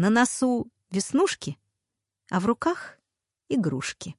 На носу веснушки, а в руках игрушки.